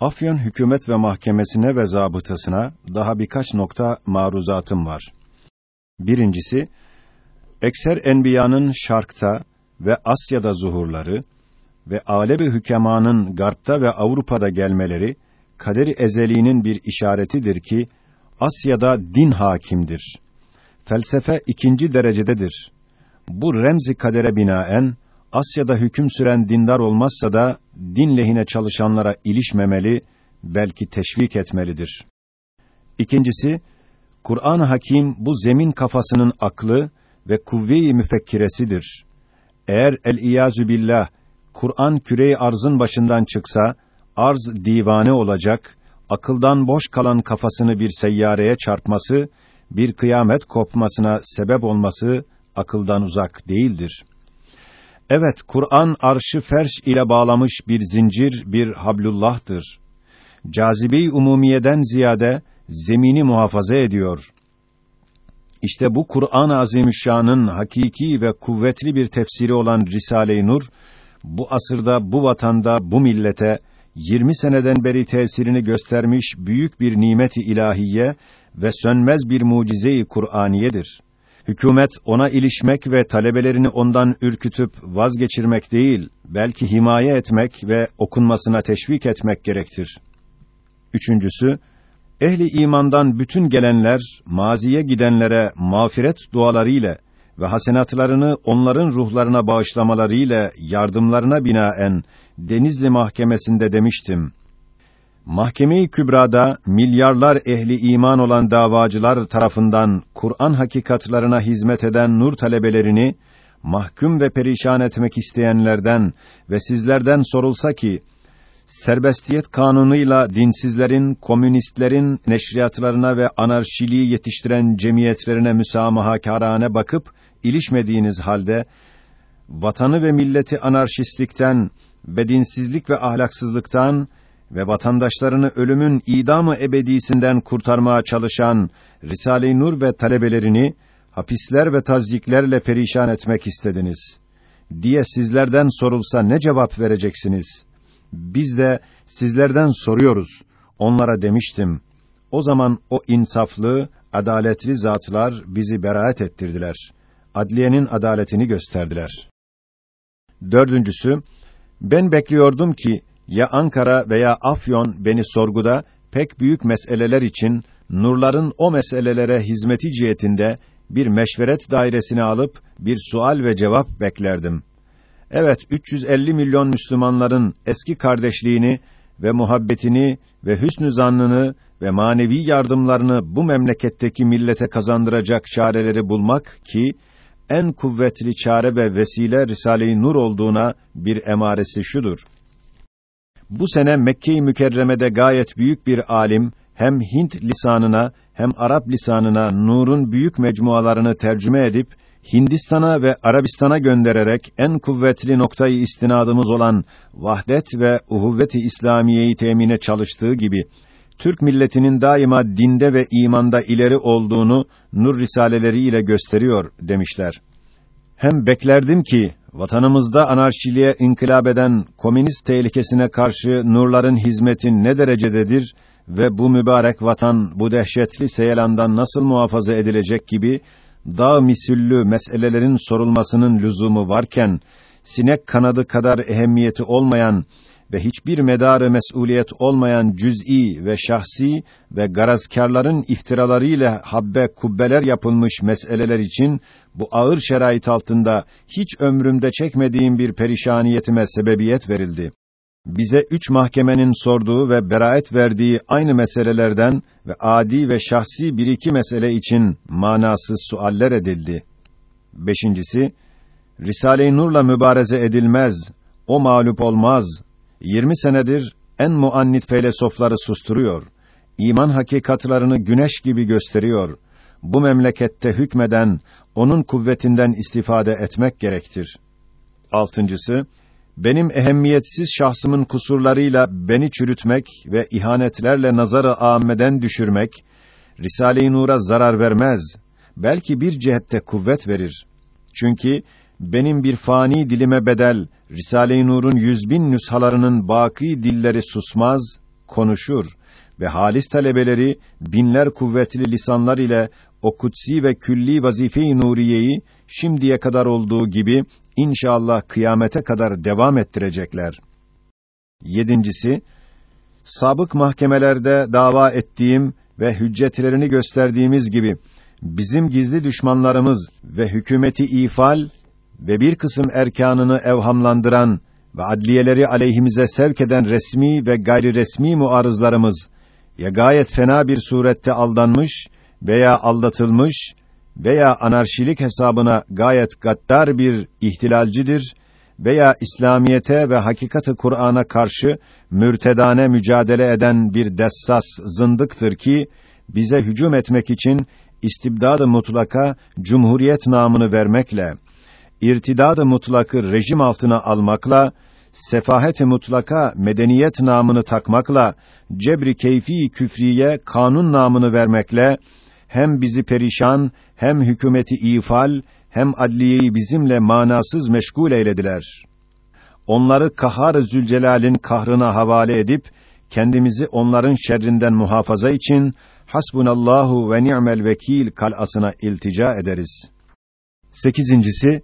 Afyon Hükümet ve Mahkemesine ve zabıtasına daha birkaç nokta maruzatım var. Birincisi, ekser enbiyanın şarkta ve Asya'da zuhurları ve alebi hükemanın garpta ve Avrupa'da gelmeleri kaderi ezeliğinin bir işaretidir ki Asya'da din hakimdir. Felsefe ikinci derecededir. Bu remzi kadere binaen Asya'da hüküm süren dindar olmazsa da din lehine çalışanlara ilişmemeli, belki teşvik etmelidir. İkincisi, Kur'an-ı Hakim bu zemin kafasının aklı ve kuvve-i müfekkiresidir. Eğer el-iyazü billah Kur'an küreyi arzın başından çıksa, arz divane olacak, akıldan boş kalan kafasını bir seyyareye çarpması, bir kıyamet kopmasına sebep olması akıldan uzak değildir. Evet, Kur'an arşı ferş ile bağlamış bir zincir, bir hablullah'tır. Cazibe-i umumiyeden ziyade zemini muhafaza ediyor. İşte bu Kur'an-ı Azimüşşan'ın hakiki ve kuvvetli bir tefsiri olan Risale-i Nur, bu asırda, bu vatanda, bu millete 20 seneden beri tesirini göstermiş büyük bir nimet-i ilahiye ve sönmez bir mucize-i Kur'aniyedir. Hükümet ona ilişmek ve talebelerini ondan ürkütüp vazgeçirmek değil, belki himaye etmek ve okunmasına teşvik etmek gerektir. Üçüncüsü, ehli imandan bütün gelenler, maziye gidenlere mağfiret duaları ile ve hasenatlarını onların ruhlarına bağışlamalarıyla yardımlarına binaen Denizli Mahkemesi'nde demiştim. Mahkeme-i Kübra'da milyarlar ehli iman olan davacılar tarafından Kur'an hakikatlarına hizmet eden nur talebelerini mahkum ve perişan etmek isteyenlerden ve sizlerden sorulsa ki serbestiyet kanunuyla dinsizlerin, komünistlerin neşriyatlarına ve anarşiliği yetiştiren cemiyetlerine müsamahakârâne bakıp ilişmediğiniz halde vatanı ve milleti anarşistlikten, bedinsizlik ve ahlaksızlıktan ve vatandaşlarını ölümün idamı ebedisinden kurtarmaya çalışan Risale-i Nur ve talebelerini hapisler ve tazyiklerle perişan etmek istediniz diye sizlerden sorulsa ne cevap vereceksiniz? Biz de sizlerden soruyoruz. Onlara demiştim. O zaman o insaflı, adaletli zatlar bizi beraat ettirdiler. Adliyenin adaletini gösterdiler. Dördüncüsü, ben bekliyordum ki ya Ankara veya Afyon beni sorguda pek büyük meseleler için nurların o meselelere hizmeti cihetinde bir meşveret dairesine alıp bir sual ve cevap beklerdim. Evet, 350 milyon Müslümanların eski kardeşliğini ve muhabbetini ve hüsnü zannını ve manevi yardımlarını bu memleketteki millete kazandıracak çareleri bulmak ki en kuvvetli çare ve vesile Risale-i Nur olduğuna bir emaresi şudur. Bu sene Mekke-i Mükerreme'de gayet büyük bir alim hem Hint lisanına hem Arap lisanına Nur'un büyük mecmualarını tercüme edip Hindistan'a ve Arabistan'a göndererek en kuvvetli noktayı istinadımız olan vahdet ve uhuvvet-i İslamiyeyi temine çalıştığı gibi Türk milletinin daima dinde ve imanda ileri olduğunu nur risaleleri ile gösteriyor demişler. Hem beklerdim ki vatanımızda anarşiliğe inkılap eden komünist tehlikesine karşı nurların hizmeti ne derecededir ve bu mübarek vatan bu dehşetli seyelandan nasıl muhafaza edilecek gibi dağ misüllü meselelerin sorulmasının lüzumu varken sinek kanadı kadar ehemmiyeti olmayan ve hiçbir medarı mesuliyet olmayan cüz'i ve şahsi ve garazkârların iftiralarıyla habbe kubbeler yapılmış meseleler için bu ağır şerait altında hiç ömrümde çekmediğim bir perişaniyetime sebebiyet verildi. Bize üç mahkemenin sorduğu ve beraat verdiği aynı meselelerden ve adi ve şahsi bir iki mesele için manasız sualler edildi. Beşincisi, Risale-i Nur'la mübareze edilmez, o mağlup olmaz, 20 senedir en muannit felsefeleri susturuyor. İman hakikatlarını güneş gibi gösteriyor. Bu memlekette hükmeden onun kuvvetinden istifade etmek gerektir. Altıncısı, benim ehemmiyetsiz şahsımın kusurlarıyla beni çürütmek ve ihanetlerle nazarı âmmeden düşürmek, Risale-i Nur'a zarar vermez, belki bir cihette kuvvet verir. Çünkü benim bir fani dilime bedel, Risale-i Nur'un yüz bin nüshalarının baki dilleri susmaz, konuşur ve halis talebeleri binler kuvvetli lisanlar ile o kutsi ve külli vazife-i nuriyeyi şimdiye kadar olduğu gibi inşallah kıyamete kadar devam ettirecekler. Yedincisi, sabık mahkemelerde dava ettiğim ve hüccetlerini gösterdiğimiz gibi bizim gizli düşmanlarımız ve hükümeti ifal ve bir kısım erkanını evhamlandıran ve adliyeleri aleyhimize sevk eden resmi ve gayri resmi muarızlarımız ya gayet fena bir surette aldanmış veya aldatılmış veya anarşilik hesabına gayet gaddar bir ihtilalcidir veya İslamiyete ve hakikati Kur'an'a karşı mürtedane mücadele eden bir dessas zındıktır ki bize hücum etmek için istibdad-ı mutlaka cumhuriyet namını vermekle irtidad-ı mutlakı rejim altına almakla sefahet-i mutlaka medeniyet namını takmakla cebri keyfi küfriye kanun namını vermekle hem bizi perişan hem hükümeti ifal hem adliyeyi bizimle manasız meşgul eylediler. Onları kahar Zülcelal'in kahrına havale edip kendimizi onların şerrinden muhafaza için hasbunallahu ve ni'mel vekil kalasına iltica ederiz. Sekizincisi,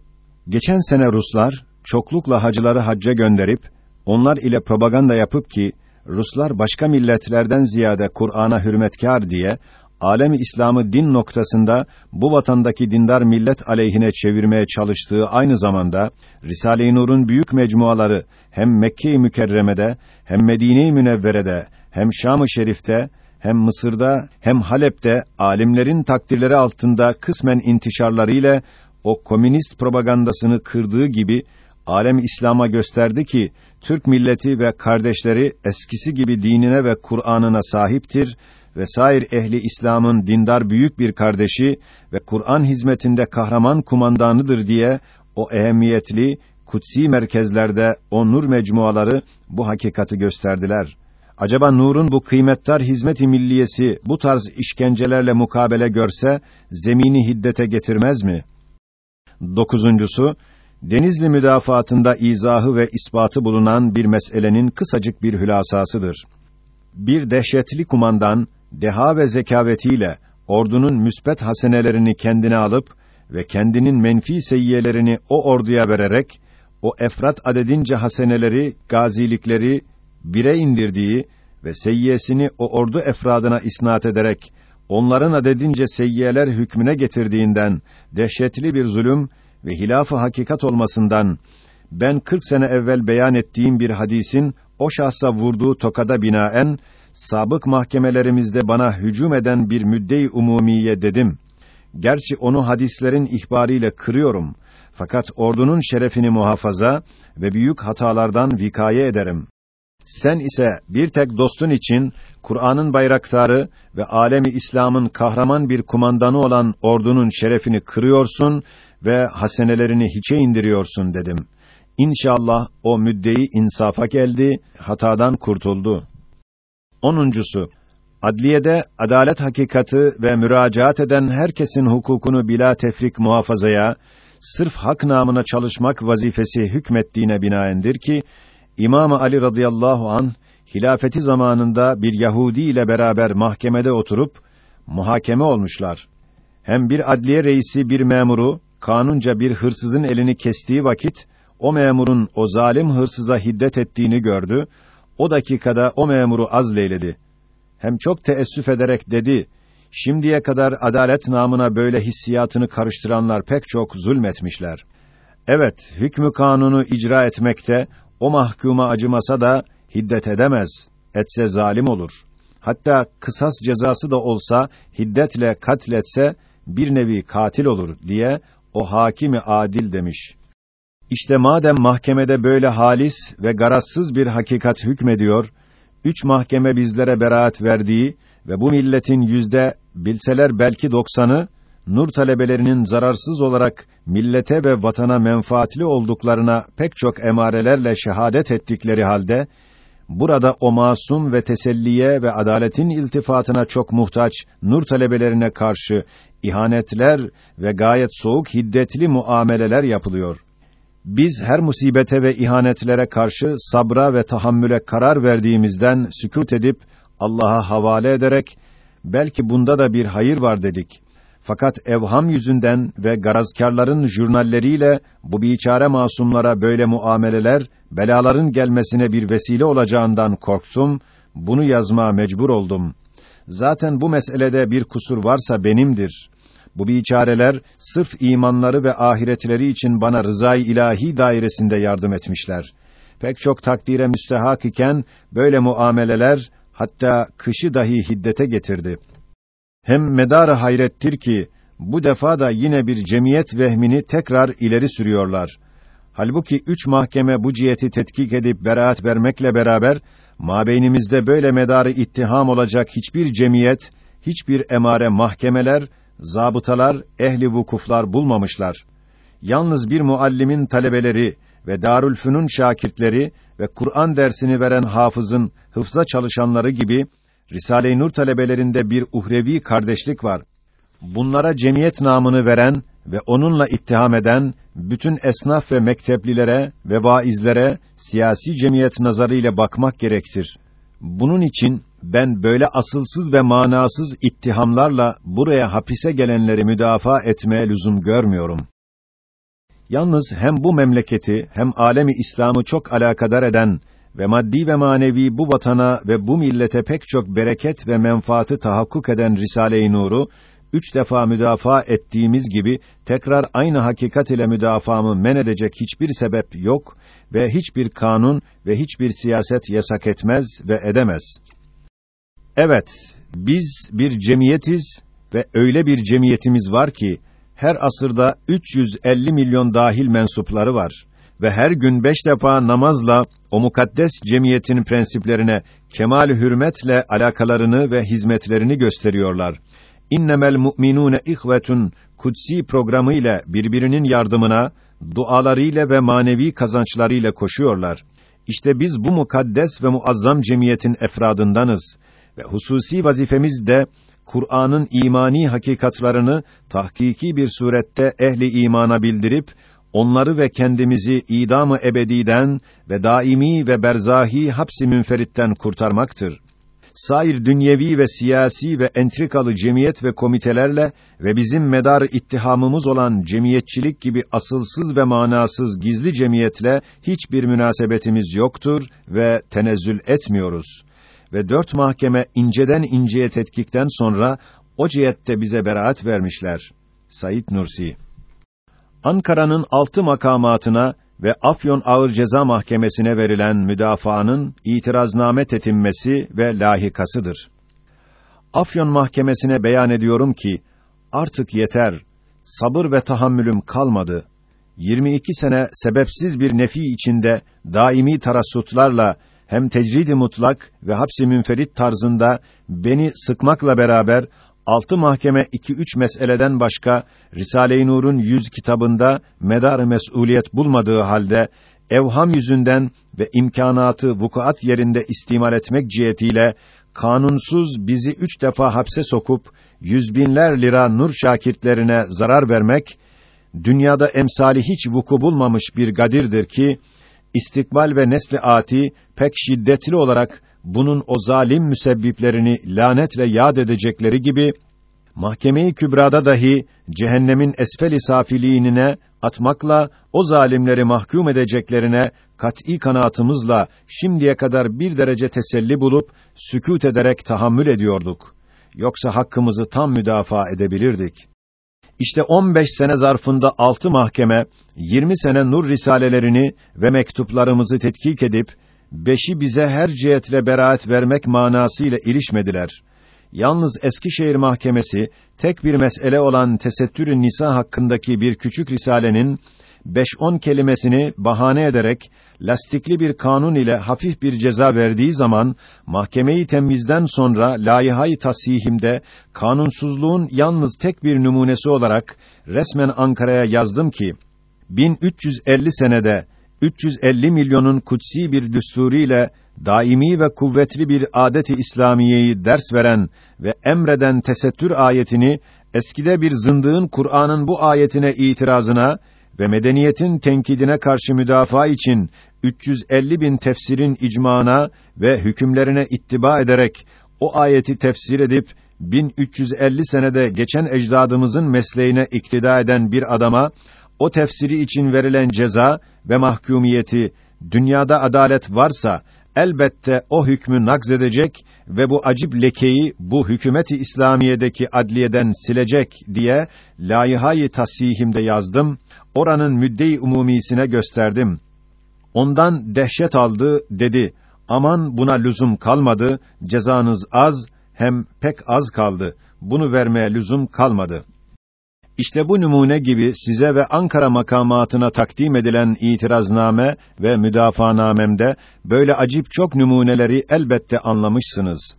geçen sene Ruslar çoklukla hacıları hacca gönderip onlar ile propaganda yapıp ki Ruslar başka milletlerden ziyade Kur'an'a hürmetkar diye alemi İslam'ı din noktasında bu vatandaki dindar millet aleyhine çevirmeye çalıştığı aynı zamanda Risale-i Nur'un büyük mecmuaları hem Mekke-i Mükerreme'de hem Medine-i Münevvere'de hem Şam-ı Şerif'te hem Mısır'da hem Halep'te alimlerin takdirleri altında kısmen intişarları ile o komünist propagandasını kırdığı gibi alem İslam'a gösterdi ki Türk milleti ve kardeşleri eskisi gibi dinine ve Kur'an'ına sahiptir ve sair ehli İslam'ın dindar büyük bir kardeşi ve Kur'an hizmetinde kahraman kumandanıdır diye o ehemmiyetli kutsi merkezlerde o nur mecmuaları bu hakikati gösterdiler. Acaba nurun bu kıymetdar hizmet-i milliyesi bu tarz işkencelerle mukabele görse zemini hiddete getirmez mi? Dokuzuncusu, Denizli müdafaatında izahı ve ispatı bulunan bir meselenin kısacık bir hülasasıdır. Bir dehşetli kumandan deha ve zekavetiyle ordunun müsbet hasenelerini kendine alıp ve kendinin menfi seyyiyelerini o orduya vererek o efrat adedince haseneleri, gazilikleri bire indirdiği ve seyyiyesini o ordu efradına isnat ederek onların adedince seyyiyeler hükmüne getirdiğinden dehşetli bir zulüm ve hilaf-ı hakikat olmasından ben 40 sene evvel beyan ettiğim bir hadisin o şahsa vurduğu tokada binaen sabık mahkemelerimizde bana hücum eden bir müdde-i umumiye dedim. Gerçi onu hadislerin ihbariyle kırıyorum. Fakat ordunun şerefini muhafaza ve büyük hatalardan vikaye ederim. Sen ise bir tek dostun için Kur'an'ın bayraktarı ve alemi İslam'ın kahraman bir kumandanı olan ordunun şerefini kırıyorsun ve hasenelerini hiçe indiriyorsun dedim. İnşallah o müddeyi insafa geldi, hatadan kurtuldu. Onuncusu, adliyede adalet hakikati ve müracaat eden herkesin hukukunu bila tefrik muhafazaya, sırf hak namına çalışmak vazifesi hükmettiğine binaendir ki, İmam Ali radıyallahu an hilafeti zamanında bir Yahudi ile beraber mahkemede oturup muhakeme olmuşlar. Hem bir adliye reisi bir memuru kanunca bir hırsızın elini kestiği vakit o memurun o zalim hırsıza hiddet ettiğini gördü. O dakikada o memuru azleyledi. Hem çok teessüf ederek dedi: Şimdiye kadar adalet namına böyle hissiyatını karıştıranlar pek çok zulmetmişler. Evet, hükmü kanunu icra etmekte o mahkuma acımasa da hiddet edemez. Etse zalim olur. Hatta kısas cezası da olsa hiddetle katletse bir nevi katil olur diye o hakimi adil demiş. İşte madem mahkemede böyle halis ve garazsız bir hakikat hükmediyor, üç mahkeme bizlere beraat verdiği ve bu milletin yüzde bilseler belki doksanı, nur talebelerinin zararsız olarak millete ve vatana menfaatli olduklarına pek çok emarelerle şehadet ettikleri halde, burada o masum ve teselliye ve adaletin iltifatına çok muhtaç nur talebelerine karşı ihanetler ve gayet soğuk hiddetli muameleler yapılıyor. Biz her musibete ve ihanetlere karşı sabra ve tahammüle karar verdiğimizden sükût edip Allah'a havale ederek belki bunda da bir hayır var dedik. Fakat evham yüzünden ve garazkârların jurnalleriyle bu biçare masumlara böyle muameleler belaların gelmesine bir vesile olacağından korktum. Bunu yazmaya mecbur oldum. Zaten bu meselede bir kusur varsa benimdir. Bu biçareler sırf imanları ve ahiretleri için bana rızay ilahi dairesinde yardım etmişler. Pek çok takdire müstehak iken böyle muameleler hatta kışı dahi hiddete getirdi. Hem medarı hayrettir ki bu defa da yine bir cemiyet vehmini tekrar ileri sürüyorlar. Halbuki üç mahkeme bu ciheti tetkik edip beraat vermekle beraber mabeynimizde böyle medarı ittiham olacak hiçbir cemiyet, hiçbir emare mahkemeler, zabıtalar, ehli vukuflar bulmamışlar. Yalnız bir muallimin talebeleri ve Darülfünun şakirtleri ve Kur'an dersini veren hafızın hıfza çalışanları gibi Risale-i Nur talebelerinde bir uhrevi kardeşlik var. Bunlara cemiyet namını veren ve onunla ittiham eden bütün esnaf ve mekteplilere ve vaizlere siyasi cemiyet nazarıyla bakmak gerektir. Bunun için ben böyle asılsız ve manasız ittihamlarla buraya hapise gelenleri müdafaa etmeye lüzum görmüyorum. Yalnız hem bu memleketi hem alemi İslam'ı çok alakadar eden ve maddi ve manevi bu vatana ve bu millete pek çok bereket ve menfaati tahakkuk eden Risale-i Nur'u üç defa müdafaa ettiğimiz gibi tekrar aynı hakikat ile müdafaamı men edecek hiçbir sebep yok ve hiçbir kanun ve hiçbir siyaset yasak etmez ve edemez. Evet, biz bir cemiyetiz ve öyle bir cemiyetimiz var ki her asırda 350 milyon dahil mensupları var ve her gün beş defa namazla o mukaddes cemiyetin prensiplerine kemal hürmetle alakalarını ve hizmetlerini gösteriyorlar. İnnemel mu'minune ihvetun kutsi programı ile birbirinin yardımına, dualarıyla ve manevi kazançlarıyla koşuyorlar. İşte biz bu mukaddes ve muazzam cemiyetin efradındanız ve hususi vazifemiz de Kur'an'ın imani hakikatlarını tahkiki bir surette ehli imana bildirip onları ve kendimizi idamı ebediden ve daimi ve berzahi hapsi münferitten kurtarmaktır. Sair dünyevi ve siyasi ve entrikalı cemiyet ve komitelerle ve bizim medar ittihamımız olan cemiyetçilik gibi asılsız ve manasız gizli cemiyetle hiçbir münasebetimiz yoktur ve tenezzül etmiyoruz. Ve dört mahkeme inceden inceye tetkikten sonra o cihette bize beraat vermişler. Said Nursi Ankara'nın altı makamatına ve Afyon Ağır Ceza Mahkemesi'ne verilen müdafaanın itirazname tetinmesi ve lahikasıdır. Afyon Mahkemesi'ne beyan ediyorum ki artık yeter. Sabır ve tahammülüm kalmadı. 22 sene sebepsiz bir nefi içinde daimi tarassutlarla hem tecrid mutlak ve hapsi münferit tarzında beni sıkmakla beraber altı mahkeme iki üç meseleden başka Risale-i Nur'un yüz kitabında medar mesuliyet bulmadığı halde evham yüzünden ve imkanatı vukuat yerinde istimal etmek cihetiyle kanunsuz bizi üç defa hapse sokup yüz binler lira nur şakirtlerine zarar vermek dünyada emsali hiç vuku bulmamış bir gadirdir ki istikbal ve nesli ati pek şiddetli olarak bunun o zalim müsebbiplerini lanetle yad edecekleri gibi mahkeme-i kübrada dahi cehennemin esfel-i safiliğine atmakla o zalimleri mahkum edeceklerine kat'î kanaatımızla şimdiye kadar bir derece teselli bulup sükût ederek tahammül ediyorduk. Yoksa hakkımızı tam müdafaa edebilirdik. İşte 15 sene zarfında altı mahkeme 20 sene nur risalelerini ve mektuplarımızı tetkik edip beşi bize her cihetle beraat vermek manasıyla ilişmediler. Yalnız Eskişehir Mahkemesi tek bir mesele olan tesettürün nisa hakkındaki bir küçük risalenin beş on kelimesini bahane ederek lastikli bir kanun ile hafif bir ceza verdiği zaman mahkemeyi temizden sonra layihayı tasihimde kanunsuzluğun yalnız tek bir numunesi olarak resmen Ankara'ya yazdım ki 1350 senede 350 milyonun kutsi bir düsturiyle daimi ve kuvvetli bir adeti İslamiyeyi ders veren ve emreden tesettür ayetini eskide bir zındığın Kur'an'ın bu ayetine itirazına ve medeniyetin tenkidine karşı müdafaa için 350 bin tefsirin icmana ve hükümlerine ittiba ederek o ayeti tefsir edip 1350 senede geçen ecdadımızın mesleğine iktida eden bir adama o tefsiri için verilen ceza ve mahkumiyeti dünyada adalet varsa elbette o hükmü nakzedecek ve bu acip lekeyi bu hükümeti İslamiye'deki adliyeden silecek diye layihayı tasihimde yazdım. Oranın müdde-i umumisine gösterdim. Ondan dehşet aldı dedi. Aman buna lüzum kalmadı. Cezanız az hem pek az kaldı. Bunu vermeye lüzum kalmadı. İşte bu numune gibi size ve Ankara makamatına takdim edilen itirazname ve müdafaanamemde böyle acip çok numuneleri elbette anlamışsınız.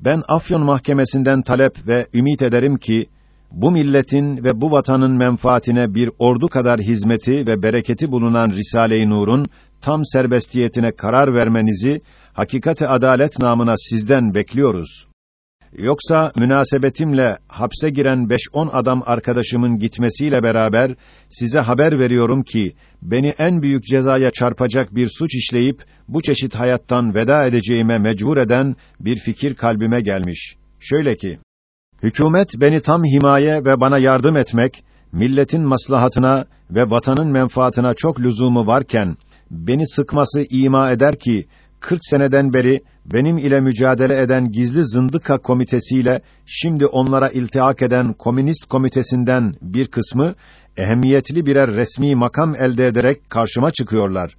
Ben Afyon Mahkemesi'nden talep ve ümit ederim ki bu milletin ve bu vatanın menfaatine bir ordu kadar hizmeti ve bereketi bulunan Risale-i Nur'un tam serbestiyetine karar vermenizi hakikati adalet namına sizden bekliyoruz. Yoksa münasebetimle hapse giren beş on adam arkadaşımın gitmesiyle beraber size haber veriyorum ki beni en büyük cezaya çarpacak bir suç işleyip bu çeşit hayattan veda edeceğime mecbur eden bir fikir kalbime gelmiş. Şöyle ki hükümet beni tam himaye ve bana yardım etmek milletin maslahatına ve vatanın menfaatına çok lüzumu varken beni sıkması ima eder ki 40 seneden beri benim ile mücadele eden gizli zındıka komitesiyle şimdi onlara iltihak eden komünist komitesinden bir kısmı ehemmiyetli birer resmi makam elde ederek karşıma çıkıyorlar.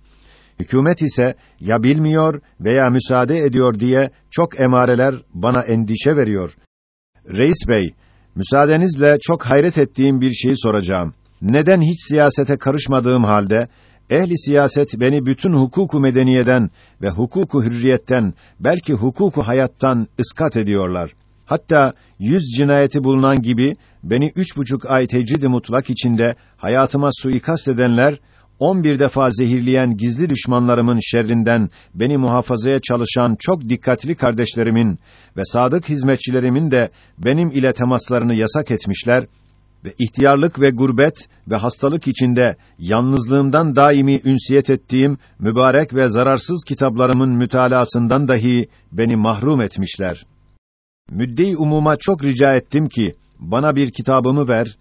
Hükümet ise ya bilmiyor veya müsaade ediyor diye çok emareler bana endişe veriyor. Reis bey, müsaadenizle çok hayret ettiğim bir şeyi soracağım. Neden hiç siyasete karışmadığım halde Ehli siyaset beni bütün hukuku medeniyeden ve hukuku hürriyetten, belki hukuku hayattan ıskat ediyorlar. Hatta yüz cinayeti bulunan gibi beni üç buçuk ay tecrid mutlak içinde hayatıma suikast edenler, on bir defa zehirleyen gizli düşmanlarımın şerrinden beni muhafazaya çalışan çok dikkatli kardeşlerimin ve sadık hizmetçilerimin de benim ile temaslarını yasak etmişler ve ihtiyarlık ve gurbet ve hastalık içinde yalnızlığımdan daimi ünsiyet ettiğim mübarek ve zararsız kitaplarımın mütalasından dahi beni mahrum etmişler. Müdde-i umuma çok rica ettim ki bana bir kitabımı ver.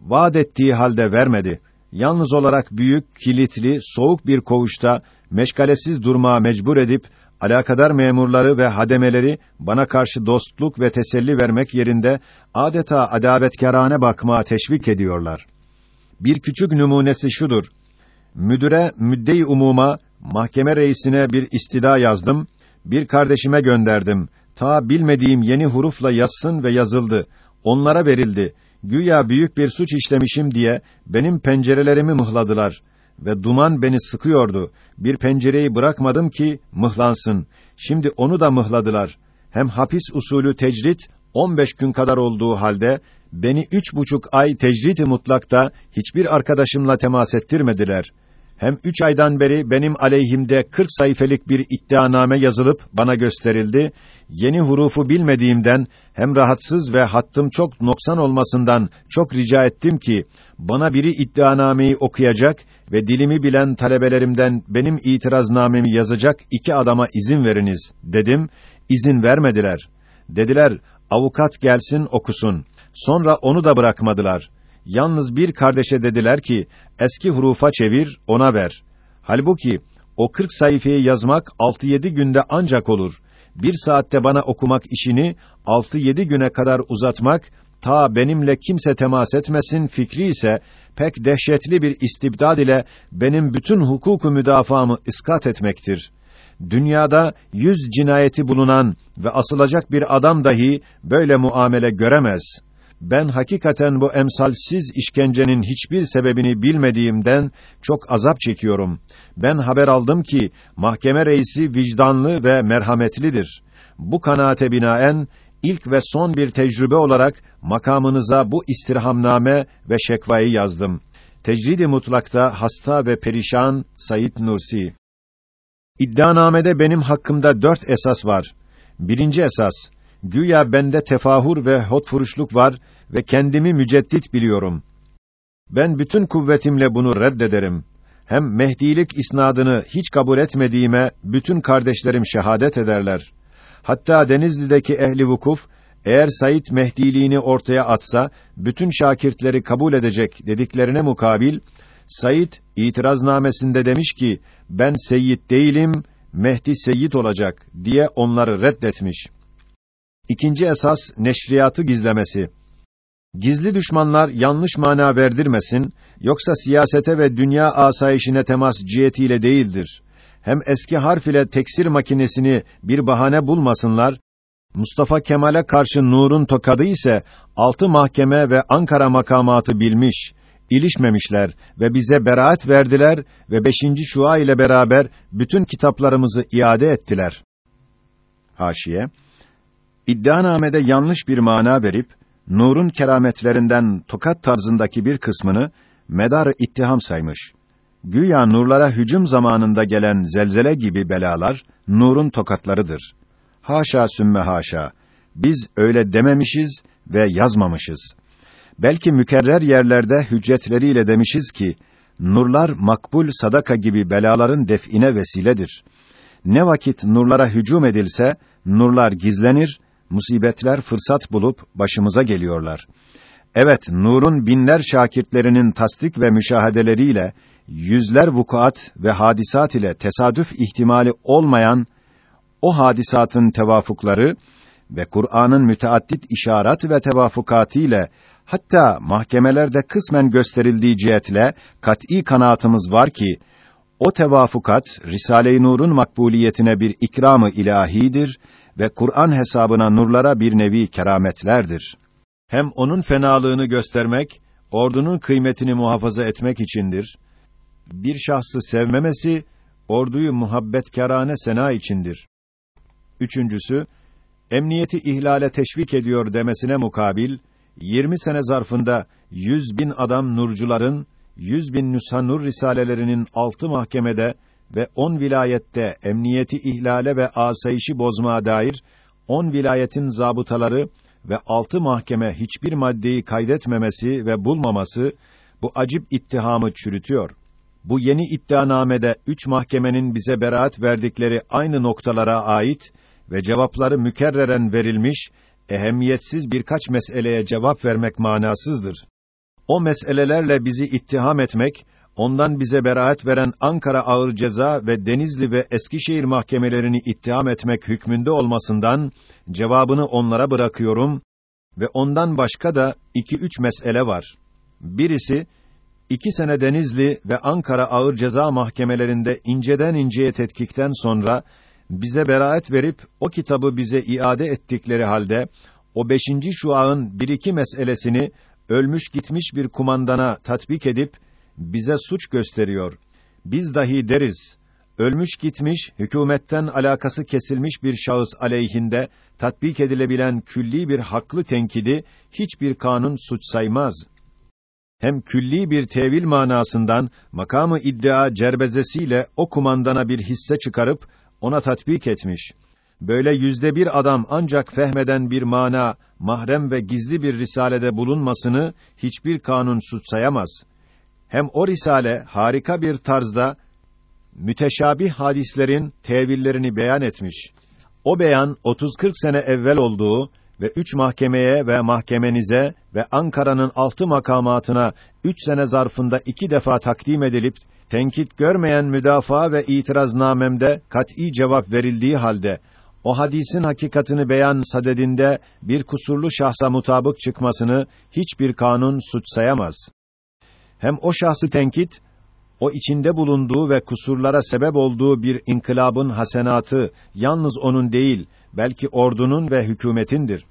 Vaad ettiği halde vermedi. Yalnız olarak büyük, kilitli, soğuk bir koğuşta meşgalesiz durmaya mecbur edip alakadar memurları ve hademeleri bana karşı dostluk ve teselli vermek yerinde adeta adavetkârane bakmaya teşvik ediyorlar. Bir küçük numunesi şudur. Müdüre, müdde-i umuma, mahkeme reisine bir istida yazdım, bir kardeşime gönderdim. Ta bilmediğim yeni hurufla yazsın ve yazıldı. Onlara verildi. Güya büyük bir suç işlemişim diye benim pencerelerimi mıhladılar ve duman beni sıkıyordu. Bir pencereyi bırakmadım ki mıhlansın. Şimdi onu da mıhladılar. Hem hapis usulü tecrit 15 gün kadar olduğu halde beni üç buçuk ay tecrit-i mutlakta hiçbir arkadaşımla temas ettirmediler. Hem üç aydan beri benim aleyhimde 40 sayfelik bir iddianame yazılıp bana gösterildi. Yeni hurufu bilmediğimden hem rahatsız ve hattım çok noksan olmasından çok rica ettim ki bana biri iddianameyi okuyacak ve dilimi bilen talebelerimden benim itiraznamemi yazacak iki adama izin veriniz dedim. İzin vermediler. Dediler avukat gelsin okusun. Sonra onu da bırakmadılar. Yalnız bir kardeşe dediler ki eski hurufa çevir ona ver. Halbuki o 40 sayfayı yazmak 6-7 günde ancak olur. Bir saatte bana okumak işini 6-7 güne kadar uzatmak ta benimle kimse temas etmesin fikri ise pek dehşetli bir istibdad ile benim bütün hukuku müdafaamı iskat etmektir. Dünyada yüz cinayeti bulunan ve asılacak bir adam dahi böyle muamele göremez. Ben hakikaten bu emsalsiz işkencenin hiçbir sebebini bilmediğimden çok azap çekiyorum. Ben haber aldım ki mahkeme reisi vicdanlı ve merhametlidir. Bu kanaate binaen ilk ve son bir tecrübe olarak makamınıza bu istirhamname ve şekvayı yazdım. Tecridi mutlakta hasta ve perişan Sayit Nursi. İddianamede benim hakkımda dört esas var. Birinci esas, güya bende tefahur ve hotfuruşluk var ve kendimi müceddit biliyorum. Ben bütün kuvvetimle bunu reddederim. Hem Mehdilik isnadını hiç kabul etmediğime bütün kardeşlerim şehadet ederler. Hatta Denizli'deki ehli vukuf eğer Said Mehdiliğini ortaya atsa bütün şakirtleri kabul edecek dediklerine mukabil Said itiraznamesinde demiş ki ben seyyid değilim Mehdi seyyid olacak diye onları reddetmiş. İkinci esas neşriyatı gizlemesi. Gizli düşmanlar yanlış mana verdirmesin, yoksa siyasete ve dünya asayişine temas cihetiyle değildir. Hem eski harf ile teksir makinesini bir bahane bulmasınlar, Mustafa Kemal'e karşı Nur'un tokadı ise altı mahkeme ve Ankara makamatı bilmiş, ilişmemişler ve bize beraat verdiler ve beşinci şua ile beraber bütün kitaplarımızı iade ettiler. Haşiye İddianamede yanlış bir mana verip Nur'un kerametlerinden tokat tarzındaki bir kısmını medar ittiham saymış. Güya nurlara hücum zamanında gelen zelzele gibi belalar Nur'un tokatlarıdır. Haşa sümme haşa. Biz öyle dememişiz ve yazmamışız. Belki mükerrer yerlerde hüccetleriyle demişiz ki nurlar makbul sadaka gibi belaların define vesiledir. Ne vakit nurlara hücum edilse nurlar gizlenir musibetler fırsat bulup başımıza geliyorlar. Evet, nurun binler şakirtlerinin tasdik ve müşahedeleriyle yüzler vukuat ve hadisat ile tesadüf ihtimali olmayan o hadisatın tevafukları ve Kur'an'ın müteaddit işaret ve tevafukatı ile hatta mahkemelerde kısmen gösterildiği cihetle kat'î kanaatımız var ki o tevafukat Risale-i Nur'un makbuliyetine bir ikramı ilahidir ve Kur'an hesabına nurlara bir nevi kerametlerdir. Hem onun fenalığını göstermek, ordunun kıymetini muhafaza etmek içindir. Bir şahsı sevmemesi, orduyu muhabbetkârane sena içindir. Üçüncüsü, emniyeti ihlale teşvik ediyor demesine mukabil, 20 sene zarfında 100 bin adam nurcuların, 100 bin nüshanur risalelerinin altı mahkemede ve on vilayette emniyeti ihlale ve asayişi bozmaya dair on vilayetin zabıtaları ve altı mahkeme hiçbir maddeyi kaydetmemesi ve bulmaması bu acip ittihamı çürütüyor. Bu yeni iddianamede üç mahkemenin bize beraat verdikleri aynı noktalara ait ve cevapları mükerreren verilmiş, ehemmiyetsiz birkaç meseleye cevap vermek manasızdır. O meselelerle bizi ittiham etmek, ondan bize beraat veren Ankara Ağır Ceza ve Denizli ve Eskişehir mahkemelerini ittiham etmek hükmünde olmasından cevabını onlara bırakıyorum ve ondan başka da iki üç mesele var. Birisi iki sene Denizli ve Ankara Ağır Ceza mahkemelerinde inceden inceye tetkikten sonra bize beraat verip o kitabı bize iade ettikleri halde o beşinci şuağın bir iki meselesini ölmüş gitmiş bir kumandana tatbik edip bize suç gösteriyor. Biz dahi deriz, ölmüş gitmiş, hükümetten alakası kesilmiş bir şahıs aleyhinde tatbik edilebilen külli bir haklı tenkidi hiçbir kanun suç saymaz. Hem külli bir tevil manasından makamı iddia cerbezesiyle o kumandana bir hisse çıkarıp ona tatbik etmiş. Böyle yüzde bir adam ancak fehmeden bir mana, mahrem ve gizli bir risalede bulunmasını hiçbir kanun suç sayamaz. Hem o risale harika bir tarzda müteşabih hadislerin tevillerini beyan etmiş. O beyan 30-40 sene evvel olduğu ve üç mahkemeye ve mahkemenize ve Ankara'nın altı makamatına üç sene zarfında iki defa takdim edilip tenkit görmeyen müdafaa ve itiraznamemde kat'î cevap verildiği halde o hadisin hakikatini beyan sadedinde bir kusurlu şahsa mutabık çıkmasını hiçbir kanun suç sayamaz. Hem o şahsı tenkit, o içinde bulunduğu ve kusurlara sebep olduğu bir inkılabın hasenatı yalnız onun değil, belki ordunun ve hükümetindir.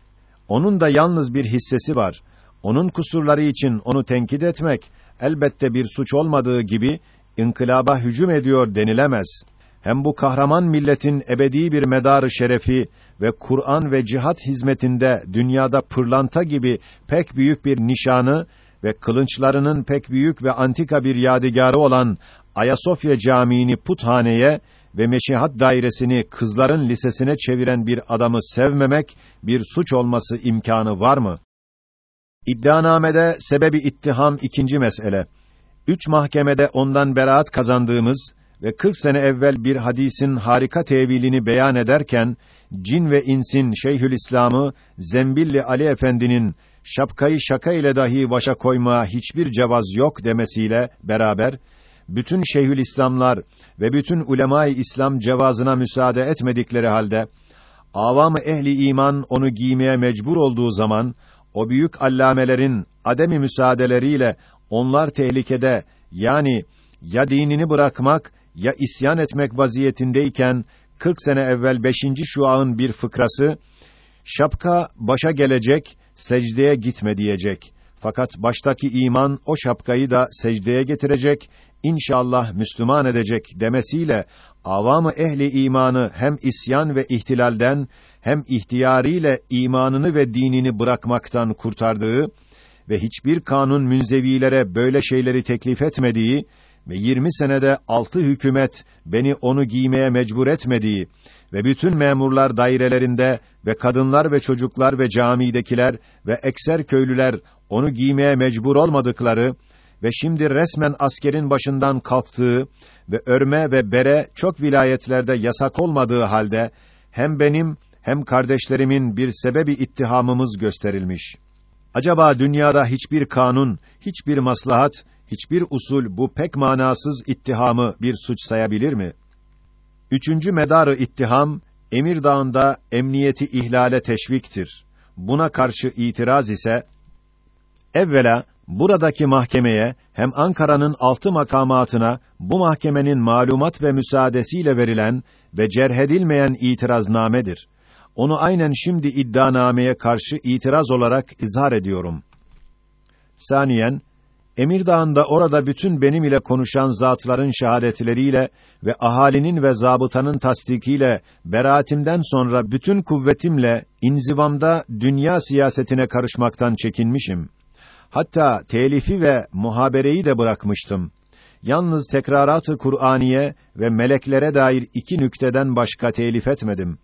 Onun da yalnız bir hissesi var. Onun kusurları için onu tenkit etmek elbette bir suç olmadığı gibi inkılaba hücum ediyor denilemez. Hem bu kahraman milletin ebedi bir medarı şerefi ve Kur'an ve cihat hizmetinde dünyada pırlanta gibi pek büyük bir nişanı ve kılınçlarının pek büyük ve antika bir yadigarı olan Ayasofya Camii'ni puthaneye ve meşihat dairesini kızların lisesine çeviren bir adamı sevmemek bir suç olması imkanı var mı? İddianamede sebebi ittiham ikinci mesele. Üç mahkemede ondan beraat kazandığımız ve 40 sene evvel bir hadisin harika tevilini beyan ederken cin ve insin Şeyhülislam'ı Zembilli Ali Efendi'nin şapkayı şaka ile dahi başa koymaya hiçbir cevaz yok demesiyle beraber bütün Şeyhülislamlar ve bütün ulemayı İslam cevazına müsaade etmedikleri halde avam ehli iman onu giymeye mecbur olduğu zaman o büyük allamelerin ademi müsaadeleriyle onlar tehlikede yani ya dinini bırakmak ya isyan etmek vaziyetindeyken 40 sene evvel 5. şuağın bir fıkrası şapka başa gelecek, secdeye gitme diyecek. Fakat baştaki iman o şapkayı da secdeye getirecek, inşallah Müslüman edecek demesiyle avamı ehli imanı hem isyan ve ihtilalden hem ihtiyariyle imanını ve dinini bırakmaktan kurtardığı ve hiçbir kanun münzevilere böyle şeyleri teklif etmediği ve 20 senede altı hükümet beni onu giymeye mecbur etmediği ve bütün memurlar dairelerinde ve kadınlar ve çocuklar ve camidekiler ve ekser köylüler onu giymeye mecbur olmadıkları ve şimdi resmen askerin başından kalktığı ve örme ve bere çok vilayetlerde yasak olmadığı halde hem benim hem kardeşlerimin bir sebebi ittihamımız gösterilmiş. Acaba dünyada hiçbir kanun, hiçbir maslahat, hiçbir usul bu pek manasız ittihamı bir suç sayabilir mi? Üçüncü medarı ittiham, Emir Dağı'nda emniyeti ihlale teşviktir. Buna karşı itiraz ise, evvela, buradaki mahkemeye, hem Ankara'nın altı makamatına, bu mahkemenin malumat ve müsaadesiyle verilen ve cerhedilmeyen itiraznamedir. Onu aynen şimdi iddianameye karşı itiraz olarak izhar ediyorum. Saniyen, Emirdağ'ında orada bütün benim ile konuşan zatların şahadetleriyle ve ahalinin ve zabıtanın tasdikiyle beraatimden sonra bütün kuvvetimle inzivamda dünya siyasetine karışmaktan çekinmişim. Hatta telifi ve muhabereyi de bırakmıştım. Yalnız tekrarat-ı Kur'aniye ve meleklere dair iki nükteden başka telif etmedim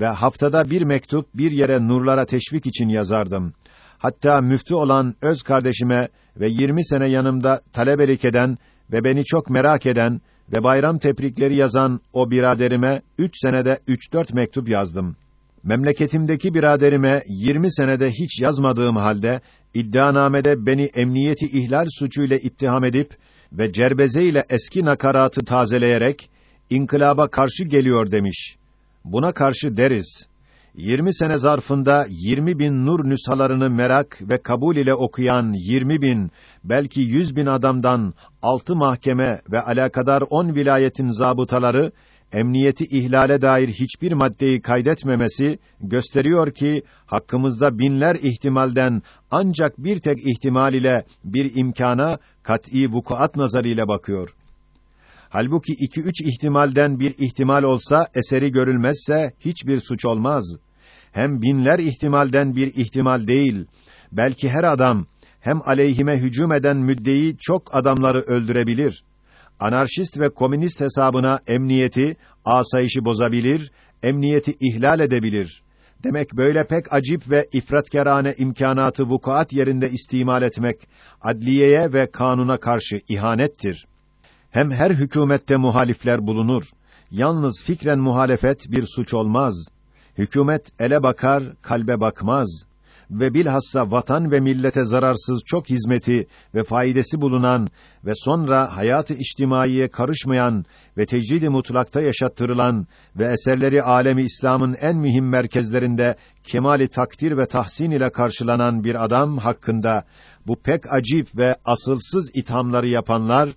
ve haftada bir mektup bir yere nurlara teşvik için yazardım. Hatta müftü olan öz kardeşime ve 20 sene yanımda talebelik eden ve beni çok merak eden ve bayram tebrikleri yazan o biraderime üç senede üç dört mektup yazdım. Memleketimdeki biraderime 20 senede hiç yazmadığım halde iddianamede beni emniyeti ihlal suçuyla ittiham edip ve cerbeze ile eski nakaratı tazeleyerek inkılaba karşı geliyor demiş. Buna karşı deriz. 20 sene zarfında 20 bin nur nüshalarını merak ve kabul ile okuyan 20 bin, belki 100 bin adamdan altı mahkeme ve alakadar 10 vilayetin zabıtaları, emniyeti ihlale dair hiçbir maddeyi kaydetmemesi, gösteriyor ki, hakkımızda binler ihtimalden ancak bir tek ihtimal ile bir imkana, kat'î vukuat nazarıyla bakıyor. Halbuki iki üç ihtimalden bir ihtimal olsa, eseri görülmezse, hiçbir suç olmaz. Hem binler ihtimalden bir ihtimal değil, belki her adam, hem aleyhime hücum eden müddeyi çok adamları öldürebilir. Anarşist ve komünist hesabına emniyeti, asayişi bozabilir, emniyeti ihlal edebilir. Demek böyle pek acip ve ifratkârane imkanatı vukuat yerinde istimal etmek, adliyeye ve kanuna karşı ihanettir. Hem her hükümette muhalifler bulunur. Yalnız fikren muhalefet bir suç olmaz. Hükümet ele bakar, kalbe bakmaz ve bilhassa vatan ve millete zararsız çok hizmeti ve faydası bulunan ve sonra hayatı içtimaiye karışmayan ve tecrid-i mutlakta yaşattırılan ve eserleri alemi İslam'ın en mühim merkezlerinde kemali takdir ve tahsin ile karşılanan bir adam hakkında bu pek acip ve asılsız ithamları yapanlar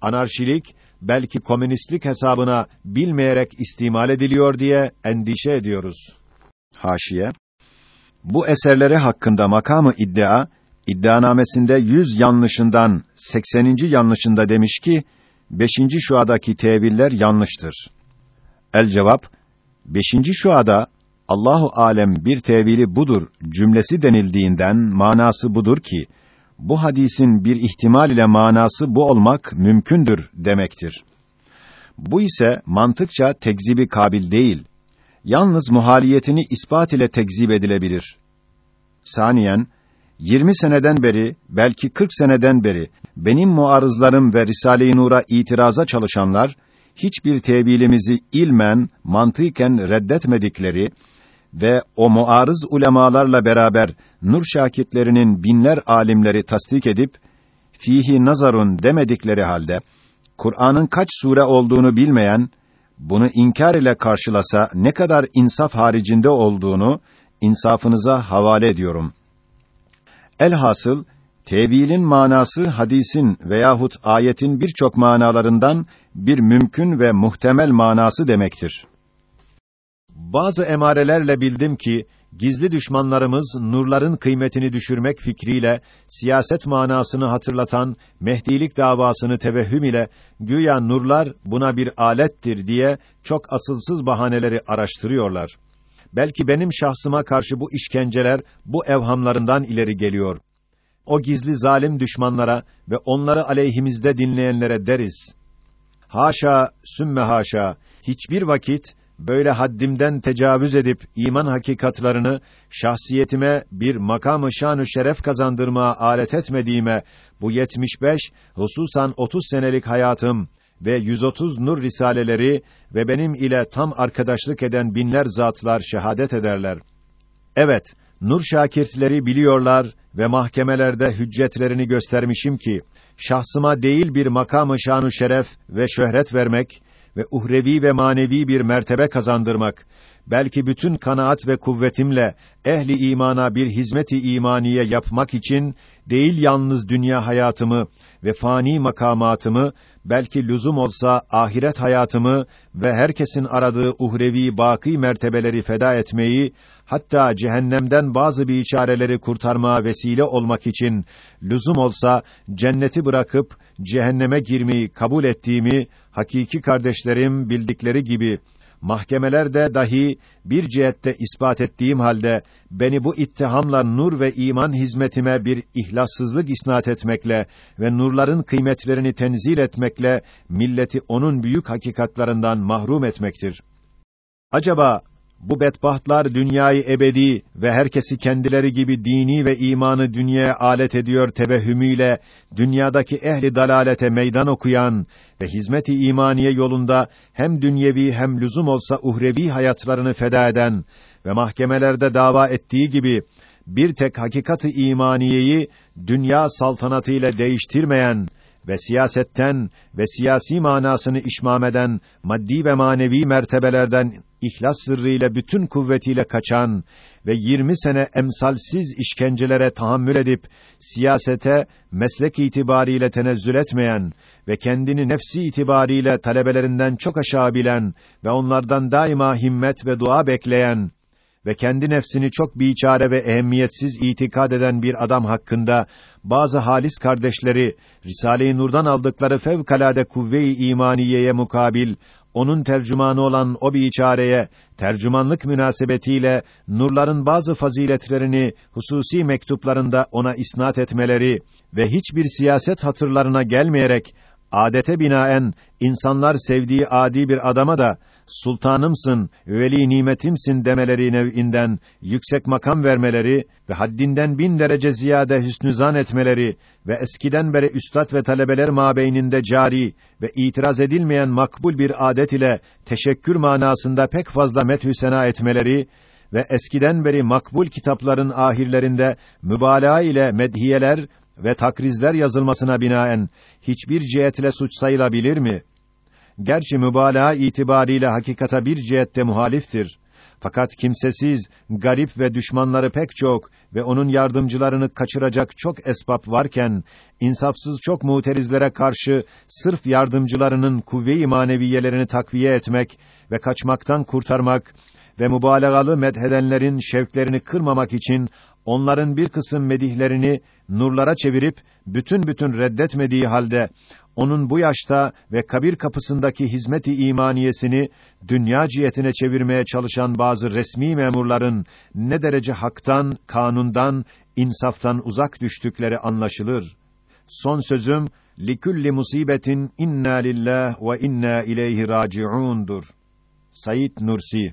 anarşilik belki komünistlik hesabına bilmeyerek istimal ediliyor diye endişe ediyoruz. Haşiye Bu eserleri hakkında makamı iddia iddianamesinde yüz yanlışından 80. yanlışında demiş ki 5. şuadaki teviller yanlıştır. El cevap 5. şuada Allahu alem bir tevili budur cümlesi denildiğinden manası budur ki bu hadisin bir ihtimal ile manası bu olmak mümkündür demektir. Bu ise mantıkça tekzibi kabil değil. Yalnız muhaliyetini ispat ile tekzip edilebilir. Saniyen, 20 seneden beri, belki 40 seneden beri benim muarızlarım ve Risale-i Nur'a itiraza çalışanlar hiçbir tevilimizi ilmen, mantıken reddetmedikleri ve o muarız ulemalarla beraber nur şakitlerinin binler alimleri tasdik edip fihi nazarun demedikleri halde Kur'an'ın kaç sure olduğunu bilmeyen bunu inkar ile karşılasa ne kadar insaf haricinde olduğunu insafınıza havale ediyorum. Elhasıl tevilin manası hadisin veyahut ayetin birçok manalarından bir mümkün ve muhtemel manası demektir. Bazı emarelerle bildim ki gizli düşmanlarımız nurların kıymetini düşürmek fikriyle siyaset manasını hatırlatan Mehdilik davasını tevehhüm ile güya nurlar buna bir alettir diye çok asılsız bahaneleri araştırıyorlar. Belki benim şahsıma karşı bu işkenceler bu evhamlarından ileri geliyor. O gizli zalim düşmanlara ve onları aleyhimizde dinleyenlere deriz. Haşa, sümme haşa, hiçbir vakit böyle haddimden tecavüz edip iman hakikatlarını şahsiyetime bir makam-ı şan şeref kazandırmaya alet etmediğime bu 75 hususan 30 senelik hayatım ve 130 nur risaleleri ve benim ile tam arkadaşlık eden binler zatlar şehadet ederler. Evet, nur şakirtleri biliyorlar ve mahkemelerde hüccetlerini göstermişim ki şahsıma değil bir makam-ı şan şeref ve şöhret vermek ve uhrevi ve manevi bir mertebe kazandırmak, belki bütün kanaat ve kuvvetimle ehli imana bir hizmeti imaniye yapmak için değil yalnız dünya hayatımı ve fani makamatımı, belki lüzum olsa ahiret hayatımı ve herkesin aradığı uhrevi baki mertebeleri feda etmeyi, hatta cehennemden bazı biçareleri kurtarmaya vesile olmak için lüzum olsa cenneti bırakıp cehenneme girmeyi kabul ettiğimi hakiki kardeşlerim bildikleri gibi mahkemelerde dahi bir cihette ispat ettiğim halde beni bu ittihamla nur ve iman hizmetime bir ihlassızlık isnat etmekle ve nurların kıymetlerini tenzil etmekle milleti onun büyük hakikatlarından mahrum etmektir. Acaba bu bedbahtlar dünyayı ebedi ve herkesi kendileri gibi dini ve imanı dünyaya alet ediyor tevehhümüyle dünyadaki ehli dalalete meydan okuyan ve hizmet-i imaniye yolunda hem dünyevi hem lüzum olsa uhrevi hayatlarını feda eden ve mahkemelerde dava ettiği gibi bir tek hakikati imaniyeyi dünya saltanatı ile değiştirmeyen ve siyasetten ve siyasi manasını işmam eden maddi ve manevi mertebelerden ihlas sırrıyla bütün kuvvetiyle kaçan ve 20 sene emsalsiz işkencelere tahammül edip siyasete meslek itibariyle tenezzül etmeyen ve kendini nefsi itibariyle talebelerinden çok aşağı bilen ve onlardan daima himmet ve dua bekleyen ve kendi nefsini çok biçare ve ehemmiyetsiz itikad eden bir adam hakkında bazı halis kardeşleri Risale-i Nur'dan aldıkları fevkalade kuvve-i imaniyeye mukabil onun tercümanı olan o biçareye tercümanlık münasebetiyle nurların bazı faziletlerini hususi mektuplarında ona isnat etmeleri ve hiçbir siyaset hatırlarına gelmeyerek adete binaen insanlar sevdiği adi bir adama da sultanımsın, veli nimetimsin demeleri nev'inden yüksek makam vermeleri ve haddinden bin derece ziyade hüsnü zan etmeleri ve eskiden beri üstad ve talebeler mabeyninde cari ve itiraz edilmeyen makbul bir adet ile teşekkür manasında pek fazla methü sena etmeleri ve eskiden beri makbul kitapların ahirlerinde mübalağa ile medhiyeler ve takrizler yazılmasına binaen hiçbir cihetle suç sayılabilir mi? Gerçi mübalağa itibariyle hakikata bir cihette muhaliftir. Fakat kimsesiz, garip ve düşmanları pek çok ve onun yardımcılarını kaçıracak çok esbab varken, insafsız çok muterizlere karşı sırf yardımcılarının kuvve-i maneviyelerini takviye etmek ve kaçmaktan kurtarmak ve mübalağalı medhedenlerin şevklerini kırmamak için onların bir kısım medihlerini nurlara çevirip bütün bütün reddetmediği halde onun bu yaşta ve kabir kapısındaki hizmeti imaniyesini dünya cihetine çevirmeye çalışan bazı resmi memurların ne derece haktan, kanundan, insaftan uzak düştükleri anlaşılır. Son sözüm likulli musibetin inna lillah ve inna ileyhi raciundur. Sayit Nursi